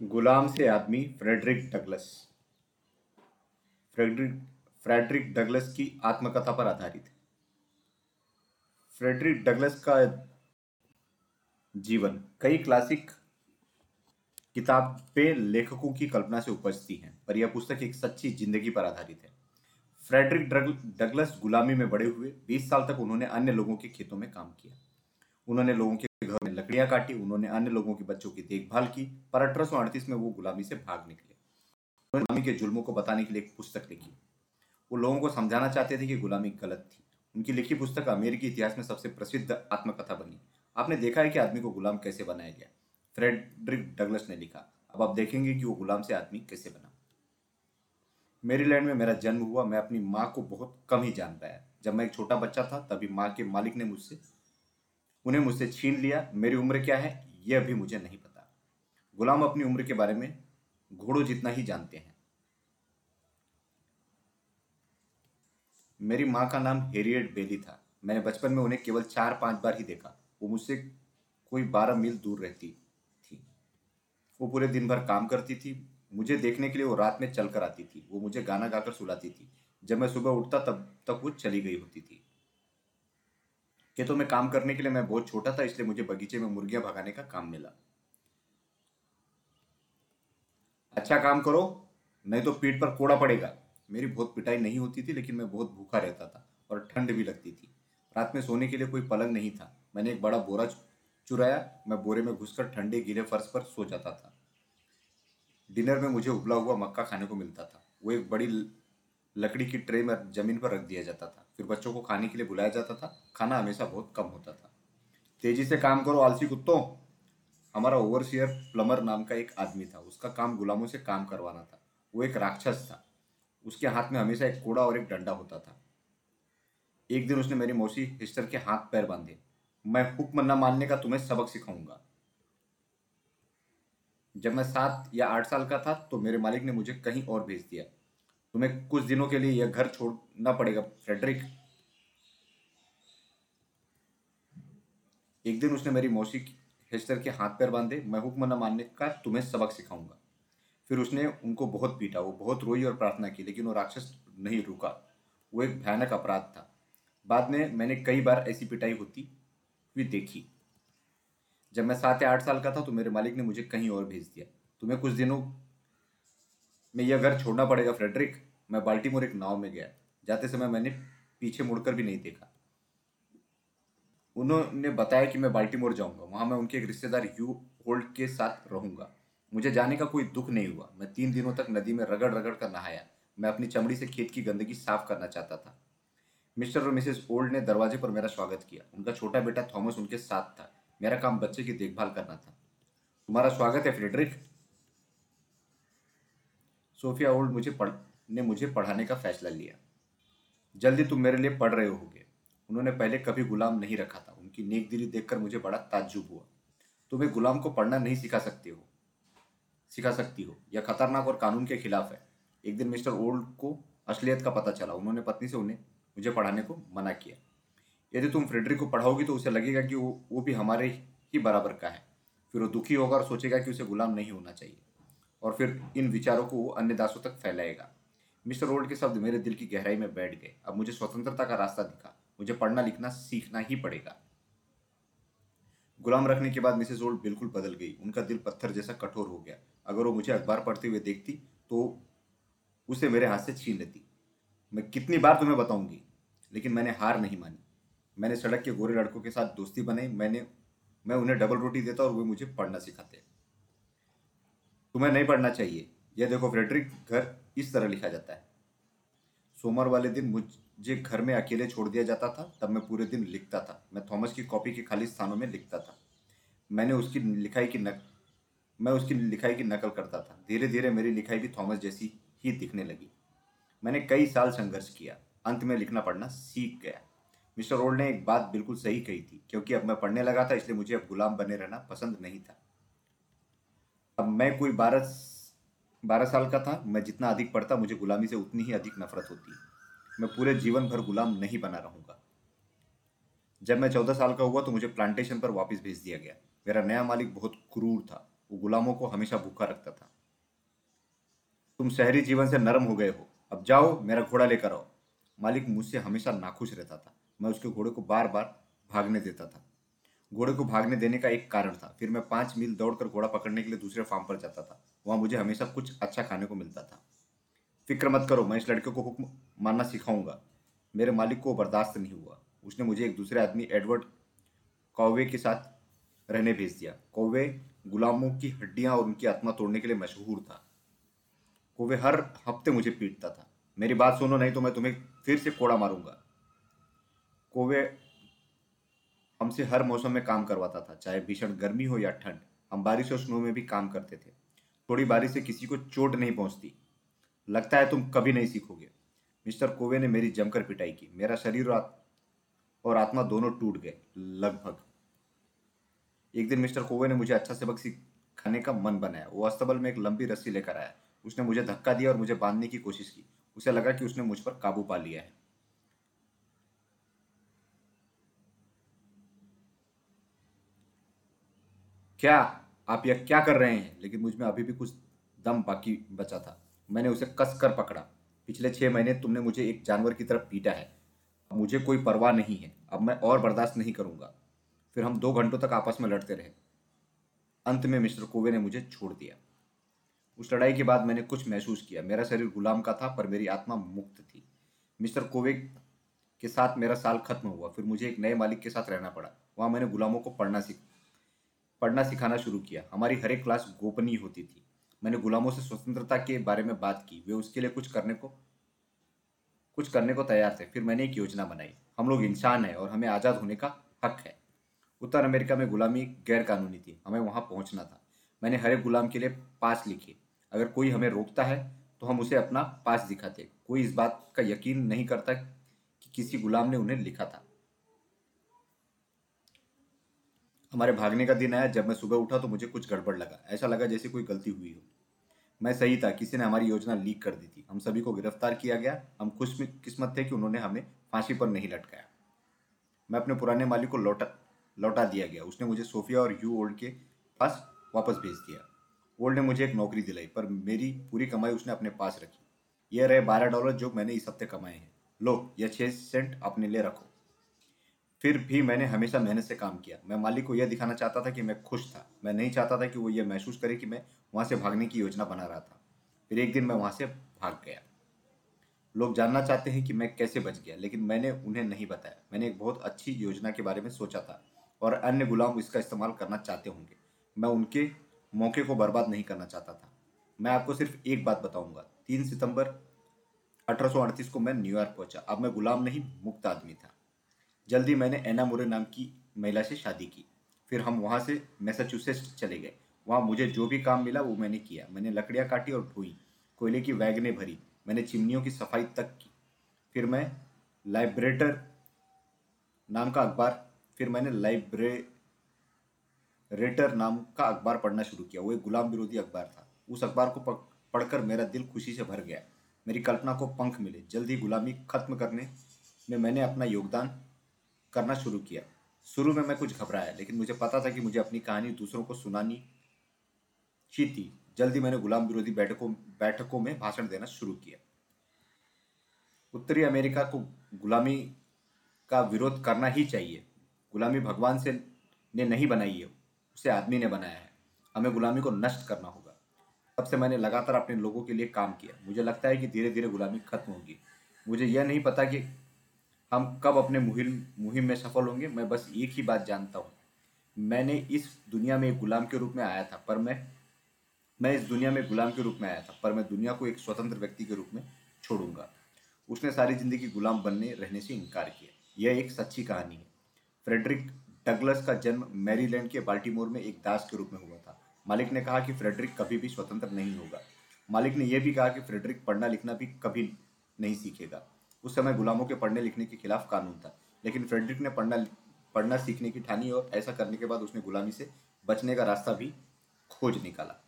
गुलाम से आदमी Frederick Douglass. Frederick Frederick Douglass की आत्मकथा पर आधारित। है फ्रेडरिक डगलस का जीवन कई क्लासिक किताबें लेखकों की कल्पना से उपजती है, पर यह पुस्तक एक सच्ची ज़िंदगी पर आधारित है। फ्रेडरिक डगलस गुलामी में बड़े हुए 20 साल तक उन्होंने अन्य लोगों के खेतों में काम किया। उन्होंने लोगों के घर में लकड़ियाँ काटी, उन्होंने अन्य लोगों के बच्चों की देखभाल की, पर अठारह में वो गुलामी से भाग निकले। उन्होंने गुलामी के जुल्मों को बताने के लिए एक पुस्तक लिखी। वो लोगों को समझाना चाहते थे कि गुलामी गलत थी। उनकी लिखी पुस्तक अमेरिकी इतिहास में सबसे प्रसिद्ध आत्मकथा बनी। आपने देखा है कि आदमी को गुलाम कैसे बनाया गया? फ्रेडरिक डगलस ने लिखा। अब आप देखेंगे कि वो गुलाम से आदमी कैसे बना। मेरीलैंड में मेरा जन्म हुआ, मैं अपनी माँ को बहुत कम ही जान पाया। जब मैं एक छोटा बच्चा था, तभी माँ के मालिक ने मुझसे उन्हें मुझसे छीन लिया, मेरी उम्र क्या है, यह भी मुझे नहीं पता। गुलाम अपनी उम्र के बारे में घोड़ों जितना ही जानते हैं। मेरी माँ का नाम हेरियट बेली था। मैंने बचपन में उन्हें केवल चार पाँच बार ही देखा। वो मुझसे कोई बारह मील दूर रहती थी। वो पूरे दिन भर काम करती थी। मुझे देखने के लिए वो रात में चल कर आती थी। वो मुझे गाना गाकर सुलाती थी। जब मैं सुबह उठता, तब तक वो चली गई होती थी। खेतों में काम करने के लिए मैं बहुत छोटा था, इसलिए मुझे बगीचे में मुर्गियाँ भगाने का काम मिला। अच्छा काम करो, नहीं तो पीठ पर कोड़ा पड़ेगा। मेरी बहुत पिटाई नहीं होती थी, लेकिन मैं बहुत भूखा रहता था और ठंड भी लगती थी। रात में सोने के लिए कोई पलंग नहीं था। मैंने एक बड़ा बोरा चुराया, मैं बोरे में घुसकर ठंडे गीले फर्श पर सो जाता था। डिनर में मुझे उबला हुआ मक्का खाने को मिलता था। वो एक बड़ी लकड़ी की ट्रे में ज़मीन पर रख दिया जाता था। फिर बच्चों को खाने के लिए बुलाया जाता था। खाना हमेशा बहुत कम होता था। तेज़ी से काम करो, आलसी कुत्तों। हमारा ओवरसियर प्लमर नाम का एक आदमी था। उसका काम गुलामों से काम करवाना था। वो एक राक्षस था। उसके हाथ में हमेशा एक कोड़ा और एक डंडा होता था। एक दिन उसने मेरी मौसी हिस्टर के हाथ पैर बांधे। मैं हुक्म न मानने का तुम्हें सबक सिखाऊँगा। जब मैं सात या आठ साल का था तो मेरे मालिक ने मुझे कहीं और भेज दिया। तुम्हें कुछ दिनों के लिए यह घर छोड़ना पड़ेगा, फ्रेडरिक। एक दिन उसने मेरी मौसी हेस्टर के हाथ पैर बांधे, मैं हुक्म न मानने का तुम्हें सबक सिखाऊँगा। फिर उसने उनको बहुत पीटा, वो बहुत रोई और प्रार्थना की, लेकिन वो राक्षस नहीं रुका। वो एक भयानक अपराध था। बाद में मैंने कई बार ऐसी पिटाई होती हुई देखी। जब मैं सात या आठ साल का था तो मेरे मालिक ने मुझे कहीं और भेज दिया। तुम्हें कुछ दिनों में यह घर छोड़ना पड़ेगा फ्रेडरिक। मैं बाल्टीमोर एक नाव में गया। जाते समय मैंने पीछे मुड़कर भी नहीं देखा। उन्होंने बताया कि मैं बाल्टीमोर जाऊँगा। वहाँ मैं उनके एक रिश्तेदार यू होल्ड के साथ रहूँगा। मुझे जाने का कोई दुख नहीं हुआ। मैं तीन दिनों तक नदी में रगड़ रगड़ कर नहाया। मैं अपनी चमड़ी से खेत की गंदगी साफ़ करना चाहता था। मिस्टर और मिसेस ओल्ड ने दरवाजे पर मेरा स्वागत किया। उनका छोटा बेटा थॉमस उनके साथ था। मेरा काम बच्चे की देखभाल करना था। तुम्हारा स्वागत है फ्रेडरिक। सोफिया ओल्ड मुझे पढ़, ने मुझे पढ़ाने का फैसला लिया। जल्दी तुम मेरे लिए पढ़ रहे होगे। उन्होंने पहले कभी गुलाम नहीं रखा था। उनकी नेक दिली देखकर मुझे बड़ा ताज्जुब हुआ। तुम्हें गुलाम को पढ़ना नहीं सिखा सकते हो। सिखा सकती हो। यह खतरनाक और कानून के खिलाफ है। एक दिन मिस्टर ओल्ड को असलियत का पता चला। उन्होंने पत्नी से उन्हें, मुझे पढ़ाने को मना किया। यदि तुम फ्रेडरिक को पढ़ाओगी तो उसे लगेगा कि वो वो भी हमारे ही बराबर का है। फिर वो दुखी होगा और सोचेगा कि उसे गुलाम नहीं होना चाहिए। और फिर इन विचारों को अन्य दासों तक फैलाएगा। मिस्टर रोल्ड के शब्द मेरे दिल की गहराई में बैठ गए। अब मुझे स्वतंत्रता का रास्ता दिखा। मुझे पढ़ना, लिखना, सीखना ही पड़ेगा। गुलाम रखने के बाद मिसेज रोल्ड बिल्कुल बदल गई। उनका दिल पत्थर जैसा कठोर हो गया। अगर वो मुझे अखबार पढ़ते हुए देखती तो उसे मेरे हाथ से छीन लेती। मैं कितनी बार तुम्हें बताऊँगी, लेकिन मैंने हार नहीं मानी। मैंने सड़क के गोरे लड़कों के साथ दोस्ती बनाई। मैंने, मैं उन्हें डबल रोटी देता और वे मुझे पढ़ना सिखाते। तुम्हें नहीं पढ़ना चाहिए। यह देखो फ्रेडरिक, घर इस तरह लिखा जाता है। सोमवार वाले दिन मुझे घर में अकेले छोड़ दिया जाता था, तब मैं पूरे दिन लिखता था। मैं थॉमस की कॉपी के खाली स्थानों में लिखता था। मैंने उसकी लिखाई की नक, मैं उसकी लिखाई की नकल करता था। धीरे धीरे मेरी लिखाई भी थॉमस जैसी ही दिखने लगी। मैंने कई साल संघर्ष किया। अंत में लिखना पढ़ना सीख गया। मिस्टर ओल्ड ने एक बात बिल्कुल सही कही थी, क्योंकि अब मैं पढ़ने लगा था, इसलिए मुझे अब गुलाम बने रहना पसंद नहीं था। अब मैं कोई बारह बारह साल का था, मैं जितना अधिक पढ़ता, मुझे गुलामी से उतनी ही अधिक नफरत होती। मैं पूरे जीवन भर गुलाम नहीं बना रहूँगा। जब मैं चौदह साल का हुआ तो मुझे प्लांटेशन पर वापस भेज दिया गया। मेरा नया मालिक बहुत क्रूर था। वो गुलामों को हमेशा भूखा रखता था। तुम शहरी जीवन से नरम हो गए हो। अब जाओ, मेरा घोड़ा लेकर आओ। मालिक मुझसे हमेशा नाखुश रहता था। मैं उसके घोड़े को बार बार भागने देता था। घोड़े को भागने देने का एक कारण था। फिर मैं पाँच मील दौड़कर घोड़ा पकड़ने के लिए दूसरे फार्म पर जाता था। वहाँ मुझे हमेशा कुछ अच्छा खाने को मिलता था। फ़िक्र मत करो, मैं इस लड़के को हुक्म मानना सिखाऊँगा। मेरे मालिक को बर्दाश्त नहीं हुआ। उसने मुझे एक दूसरे आदमी एडवर्ड कौवे के साथ रहने भेज दिया। कौवे गुलामों की हड्डियाँ और उनकी आत्मा तोड़ने के लिए मशहूर था। कौवे हर हफ़्ते मुझे पीटता था। मेरी बात सुनो, नहीं तो मैं तुम्हें फिर से कोड़ा मारूँगा। कौवे हमसे हर मौसम में काम करवाता था, चाहे भीषण गर्मी हो या ठंड, हम बारिश और स्नो में भी काम करते थे। थोड़ी बारिश से किसी को चोट नहीं पहुँचती। लगता है तुम कभी नहीं सीखोगे। मिस्टर कोवे ने मेरी जमकर पिटाई की। मेरा शरीर और आत्मा दोनों टूट गए, लगभग। एक दिन मिस्टर कोवे ने मुझे अच्छा सबक सिखाने का मन बनाया। वो अस्तबल में एक लंबी रस्सी लेकर आया। उसने मुझे धक्का दिया और मुझे बांधने की कोशिश की। उसे लगा कि उसने मुझ पर काबू पा लिया है। क्या आप यह क्या कर रहे हैं? लेकिन मुझमें अभी भी कुछ दम बाकी बचा था। मैंने उसे कस कर पकड़ा। पिछले छह महीने तुमने मुझे एक जानवर की तरफ़ पीटा है। मुझे कोई परवाह नहीं है। अब मैं और बर्दाश्त नहीं करूँगा। फिर हम दो घंटों तक आपस में लड़ते रहे। अंत में मिस्टर कोवे ने मुझे छोड़ दिया। उस लड़ाई के बाद मैंने कुछ महसूस किया। मेरा शरीर गुलाम का था, पर मेरी आत्मा मुक्त थी। मिस्टर कोवे के साथ मेरा साल खत्म हुआ। फिर मुझे एक नए मालिक के साथ रहना पड़ा। वहाँ मैंने गुलामों को पढ़ना सीख पढ़ना सिखाना शुरू किया। हमारी हर एक क्लास गोपनीय होती थी। मैंने गुलामों से स्वतंत्रता के बारे में बात की। वे उसके लिए कुछ करने को, कुछ करने को तैयार थे। फिर मैंने एक योजना बनाई। हम लोग इंसान हैं और हमें आज़ाद होने का हक है। उत्तर अमेरिका में गुलामी गैर कानूनी थी। हमें वहाँ पहुँचना था। मैंने हर एक गुलाम के लिए पास लिखे। अगर कोई हमें रोकता है तो हम उसे अपना पास दिखाते। कोई इस बात का यकीन नहीं करता कि किसी गुलाम ने उन्हें लिखा था। हमारे भागने का दिन आया, जब मैं सुबह उठा तो मुझे कुछ गड़बड़ लगा। ऐसा लगा जैसे कोई गलती हुई हो। मैं सही था, किसी ने हमारी योजना लीक कर दी थी। हम सभी को गिरफ़्तार किया गया। हम खुश किस्मत थे कि उन्होंने हमें फांसी पर नहीं लटकाया। मैं अपने पुराने मालिक को लौटा लौटा दिया गया। उसने मुझे सोफिया और यू ओल्ड के पास वापस भेज दिया। ओल्ड ने मुझे एक नौकरी दिलाई, पर मेरी पूरी कमाई उसने अपने पास रखी। यह रहे बारह डॉलर जो मैंने इस हफ़्ते कमाए हैं। लो, यह छः सेंट अपने लिए रखो। फिर भी मैंने हमेशा मेहनत से काम किया। मैं मालिक को यह दिखाना चाहता था कि मैं खुश था। मैं नहीं चाहता था कि वो यह महसूस करे कि मैं वहाँ से भागने की योजना बना रहा था। फिर एक दिन मैं वहाँ से भाग गया। लोग जानना चाहते हैं कि मैं कैसे बच गया, लेकिन मैंने उन्हें नहीं बताया। मैंने एक बहुत अच्छी योजना के बारे में सोचा था और अन्य गुलाम इसका इस्तेमाल करना चाहते होंगे। मैं उनके मौके को बर्बाद नहीं करना चाहता था। मैं आपको सिर्फ़ एक बात बताऊँगा। तीन सितंबर अठारह सौ अड़तीस को मैं न्यूयॉर्क पहुँचा। अब मैं गुलाम नहीं, मुक्त आदमी था। जल्दी मैंने एना मुरे नाम की महिला से शादी की। फिर हम वहाँ से मैसाचुसेट्स चले गए। वहाँ मुझे जो भी काम मिला वो मैंने किया। मैंने लकड़ियाँ काटी और ढोई कोयले की वैगने भरी। मैंने चिमनियों की सफ़ाई तक की। फिर मैं लाइब्रेटर नाम का अखबार, फिर मैंने लाइब्रेटर नाम का अखबार पढ़ना शुरू किया। वो एक गुलाम विरोधी अखबार था। उस अखबार को पढ़कर मेरा दिल खुशी से भर गया। मेरी कल्पना को पंख मिले। जल्दी गुलामी खत्म करने में मैंने अपना योगदान करना शुरू किया। शुरू में मैं कुछ घबराया, लेकिन मुझे पता था कि मुझे अपनी कहानी दूसरों को सुनानी ही थी। जल्दी मैंने गुलाम विरोधी बैठकों बैठकों में भाषण देना शुरू किया। उत्तरी अमेरिका को गुलामी का विरोध करना ही चाहिए। गुलामी भगवान से ने नहीं बनाई है, उसे आदमी ने बनाया है। हमें गुलामी को नष्ट करना होगा। तब से मैंने लगातार अपने लोगों के लिए काम किया। मुझे लगता है कि धीरे धीरे गुलामी खत्म होगी। मुझे यह नहीं पता कि हम कब अपने मुहिम मुहिम में सफल होंगे, मैं बस एक ही बात जानता हूँ। मैंने इस दुनिया में एक गुलाम के रूप में आया था, पर मैं मैं इस दुनिया में गुलाम के रूप में आया था, पर मैं दुनिया को एक स्वतंत्र व्यक्ति के रूप में छोड़ूँगा। उसने सारी ज़िंदगी गुलाम बनने, रहने से इनकार किया। यह एक सच्ची कहानी है। फ्रेडरिक डगलस का जन्म मैरीलैंड के बाल्टीमोर में एक दास के रूप में हुआ था। मालिक ने कहा कि फ्रेडरिक कभी भी स्वतंत्र नहीं होगा। मालिक ने यह भी कहा कि फ्रेडरिक पढ़ना लिखना भी कभी नहीं सीखेगा। उस समय गुलामों के पढ़ने लिखने के खिलाफ कानून था। लेकिन फ्रेडरिक ने पढ़ना पढ़ना सीखने की ठानी और ऐसा करने के बाद उसने गुलामी से बचने का रास्ता भी खोज निकाला।